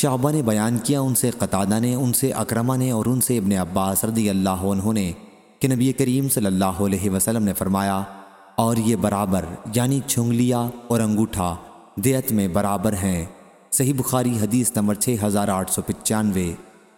شعبہ نے بیان کیا ان سے، قطادہ نے، ان سے، اکرمہ نے اور ان سے ابن عباس رضی اللہ عنہ نے کہ نبی کریم صلی اللہ علیہ وسلم نے فرمایا، اور یہ برابر یعنی چھنگلیا اور انگوٹھا، دیت میں برابر ہیں۔ صحیح بخاری حدیث نمبر 6895